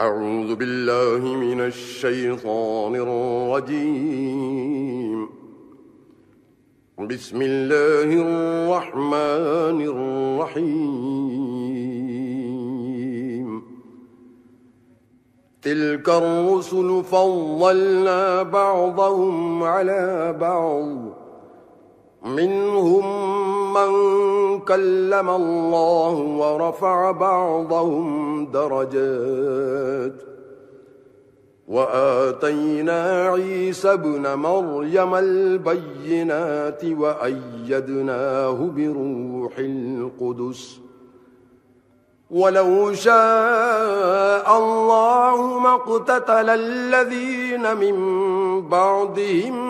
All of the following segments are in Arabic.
أعوذ بالله من الشيطان الرجيم. بسم الله الرحمن الرحيم. تلك الرسل فضلنا بعضهم على بعض. منهم من كلم الله ورفع بعضهم درجات وآتينا عيسى بن مريم البينات وأيدناه بروح القدس ولو شاء الله ما اقتتل الذين من بعدهم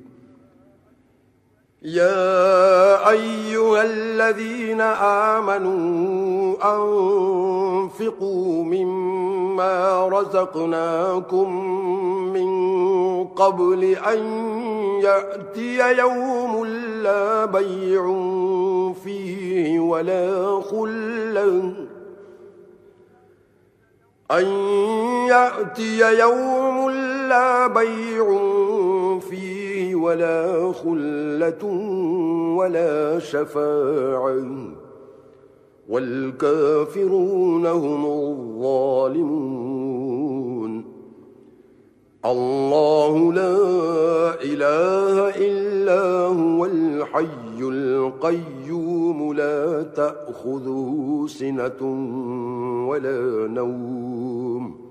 يا أيها الذين آمنوا أنفقوا مما رزقناكم من قبل أن يأتي يوم لا بيع فيه ولا خلل أن يأتي يوم لا بيع فيه ولا خلة ولا شفاعة. والكافرون هم الظالمون. الله لا إله إلا هو الحي القيوم. لا تأخذه سنة ولا نوم.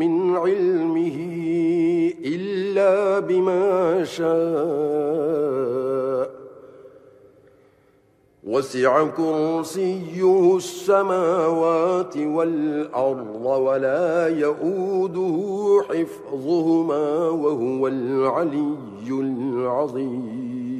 من علمه إلا بما شاء. وسع كرسيه السماوات والأرض ولا يؤوده حفظهما وهو العلي العظيم.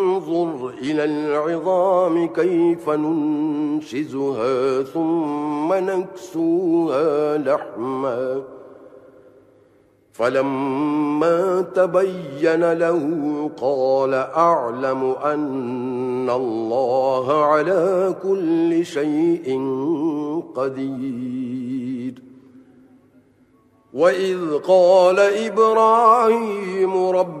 انظر إلى العظام كيف ننشزها ثم نكسوها لحما. فلما تبين له قال أعلم أن الله على كل شيء قدير. وإذ قال إبراهيم رب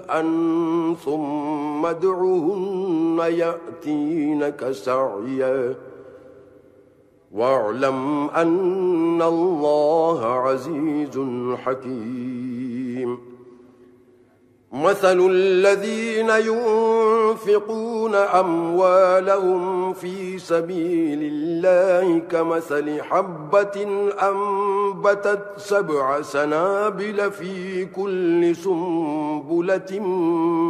ثم ادعوهن يأتينك سعيا. واعلم أن الله عزيز حكيم. مثل الذين ينفقون أموالهم في سبيل الله كمثل حبة أنبتت سبع سنابل في كل سنبلة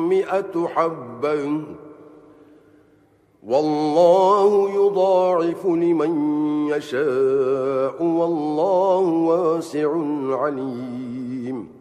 مئة حبا والله يضاعف لمن يشاء والله واسع عليم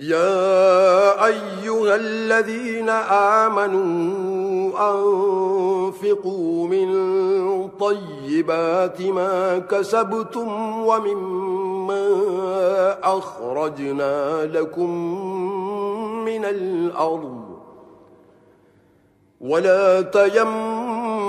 يا أيها الذين آمنوا أنفقوا من طيبات ما كسبتم ومما أخرجنا لكم من الأرض ولا تيمموا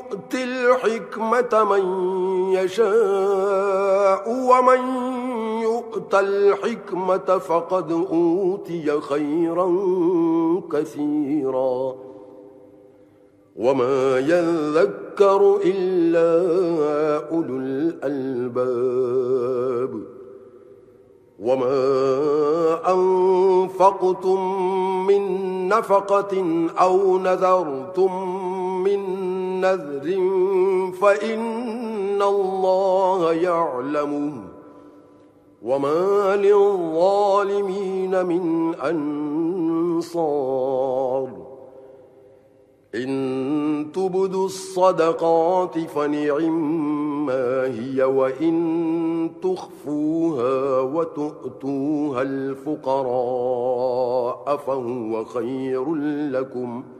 يُؤْتِ الحكمة من يشاء ومن يؤت الحكمة فقد أوتي خيرا كثيرا. وما يذكر إلا أولو الألباب. وما أنفقتم من نفقة أو نذرتم من نذر فإن الله يعلمه وما للظالمين من أنصار إن تبدوا الصدقات فنعم ما هي وإن تخفوها وتؤتوها الفقراء فهو خير لكم ۖ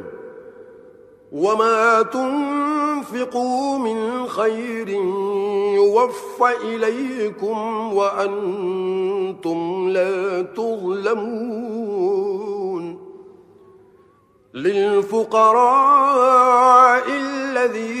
وما تنفقوا من خير يوف إليكم وأنتم لا تظلمون للفقراء الذين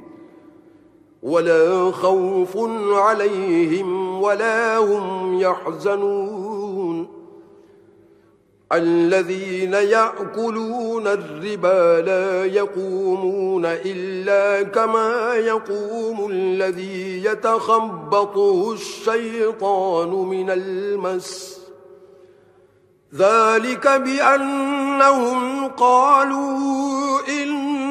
ولا خوف عليهم ولا هم يحزنون. الذين يأكلون الربا لا يقومون إلا كما يقوم الذي يتخبطه الشيطان من المس. ذلك بأنهم قالوا إن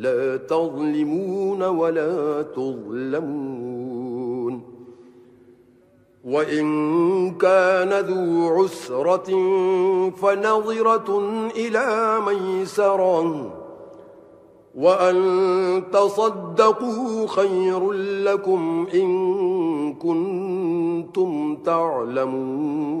لا تظلمون ولا تظلمون. وإن كان ذو عسرة فنظرة إلى ميسرا وأن تصدقوا خير لكم إن كنتم تعلمون.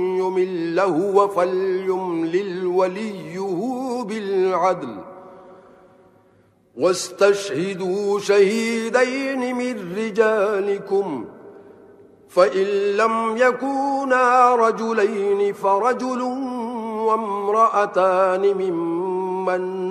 يمل له فليملل وليه بالعدل واستشهدوا شهيدين من رجالكم فإن لم يكونا رجلين فرجل وامرأتان ممن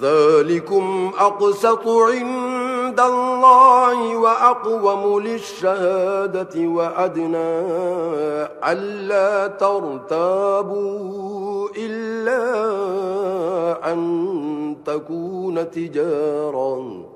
ذلكم أقسط عند الله وأقوم للشهادة وأدنى ألا ترتابوا إلا أن تكون تجاراً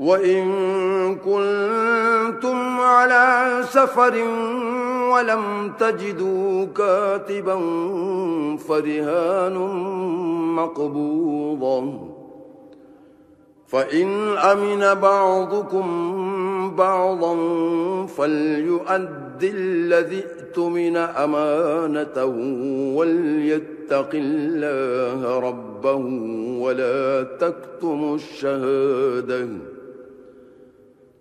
وَإِن كُنتُمْ عَلَى سَفَرٍ وَلَمْ تَجِدُوا كَاتِبًا فَرِهَانٌ مَقْبُوضًا فَإِنْ أَمِنَ بَعْضُكُمْ بَعْضًا فَلْيُؤَدِّ الَّذِي اؤْتُمِنَ أَمَانَتَهُ وَلْيَتَّقِ اللَّهَ رَبَّهُ وَلَا تَكْتُمُوا الشَّهَادَةَ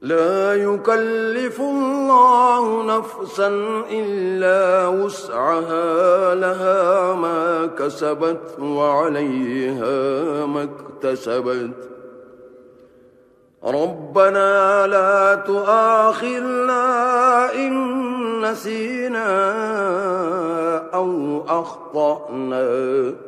لا يكلف الله نفسا إلا وسعها لها ما كسبت وعليها ما اكتسبت. ربنا لا تآخرنا إن نسينا أو أخطأنا.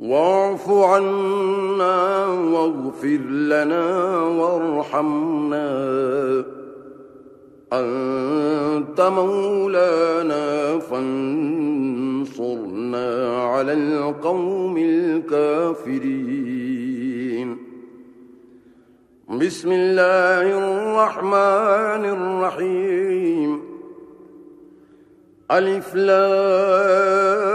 واعف عنا واغفر لنا وارحمنا. أنت مولانا فانصرنا على القوم الكافرين. بسم الله الرحمن الرحيم. ألف لام.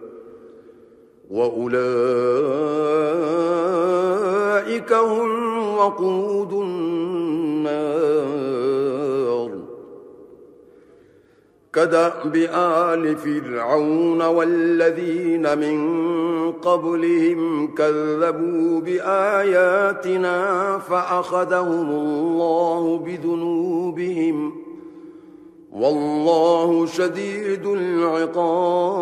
وأولئك هم وقود النار كدأ آل فرعون والذين من قبلهم كذبوا بآياتنا فأخذهم الله بذنوبهم والله شديد العقاب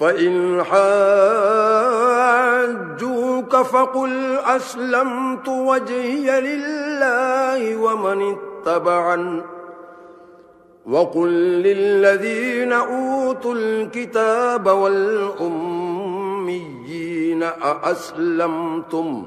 فإن حاجوك فقل أسلمت وجهي لله ومن اتبعا وقل للذين أوتوا الكتاب والأميين أأسلمتم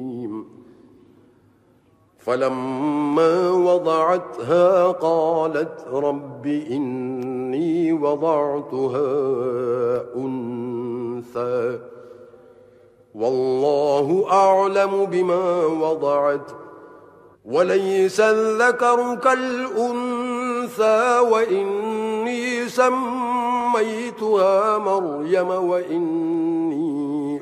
فلما وضعتها قالت رب إني وضعتها أنثى. والله أعلم بما وضعت. وليس الذكر كالأنثى وإني سميتها مريم وإني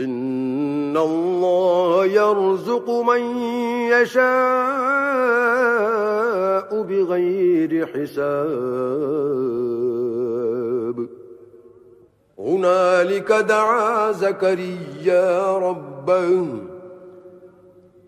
إن الله يرزق من يشاء بغير حساب. هنالك دعا زكريا ربه.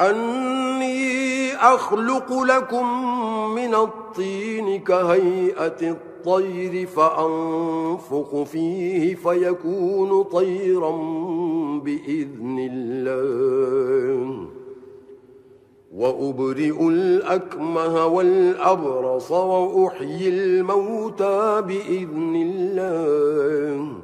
أني أخلق لكم من الطين كهيئة الطير فأنفق فيه فيكون طيرا بإذن الله. وأبرئ الأكمه والأبرص وأحيي الموتى بإذن الله.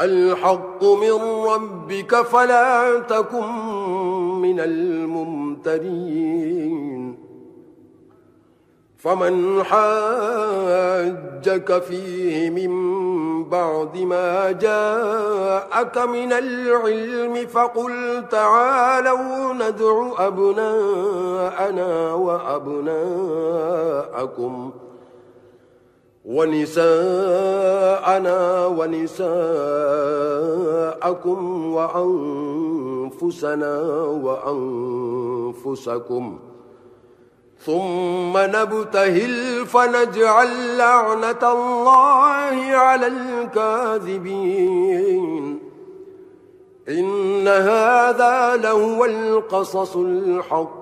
الحق من ربك فلا تكن من الممترين. فمن حاجك فيه من بعد ما جاءك من العلم فقل تعالوا ندعو أبناءنا وأبناءكم. وأبناءكم ونساءنا ونساءكم وأنفسنا وأنفسكم. ثم نبتهل فنجعل لعنة الله على الكاذبين. إن هذا لهو القصص الحق.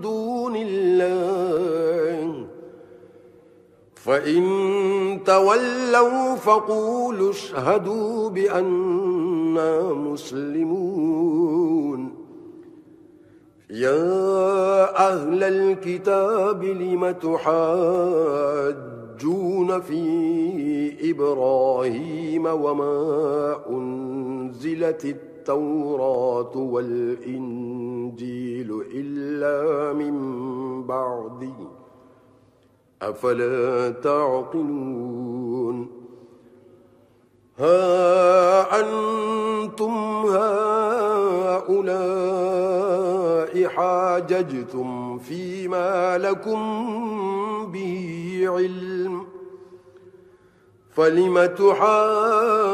دون الله. فإن تولوا فقولوا اشهدوا بأننا مسلمون. يا أهل الكتاب لم تحاجون في إبراهيم وما أنزلت التوراة التوراة والإنجيل إلا من بعد. أفلا تعقلون؟ ها أنتم هؤلاء حاججتم فيما لكم به علم. فلم تحاجون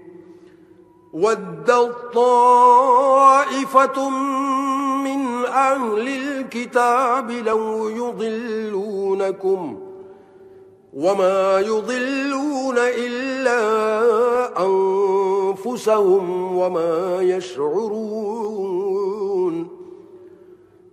وَالدَّطَائِفَةُ طائفة من أهل الكتاب لو يضلونكم وما يضلون إلا أنفسهم وما يشعرون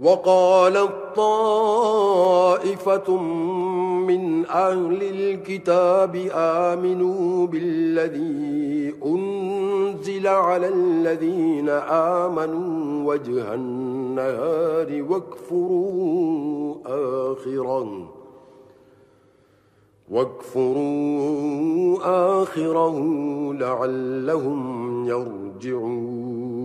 وقال طائفة من أهل الكتاب آمنوا بالذي أنزل على الذين آمنوا وجه النهار واكفروا آخرا. واكفروا آخرا لعلهم يرجعون.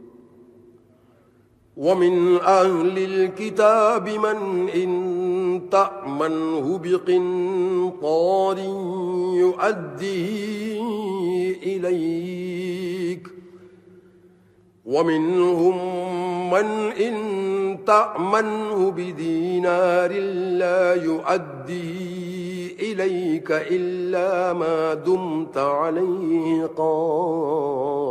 ومن أهل الكتاب من إن تأمنه بقنطار يؤديه إليك ومنهم من إن تأمنه بدينار لا يؤدي إليك إلا ما دمت عليه قال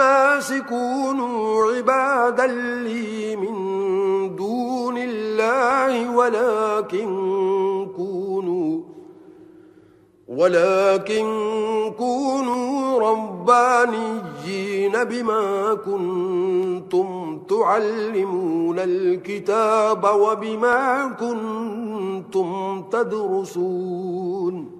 الناس كونوا عبادا لي من دون الله ولكن كونوا ولكن كونوا ربانيين بما كنتم تعلمون الكتاب وبما كنتم تدرسون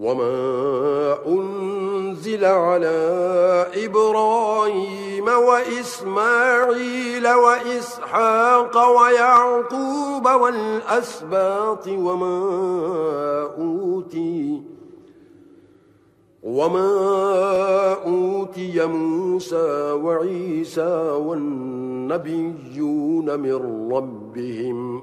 وما أنزل على إبراهيم وإسماعيل وإسحاق ويعقوب والأسباط وما أوتي وما أوتي موسى وعيسى والنبيون من ربهم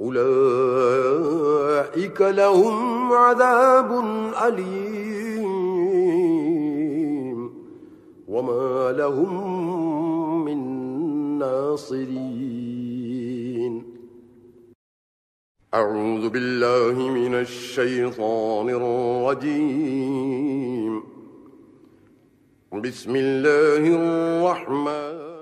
أولئك لهم عذاب أليم وما لهم من ناصرين. أعوذ بالله من الشيطان الرجيم. بسم الله الرحمن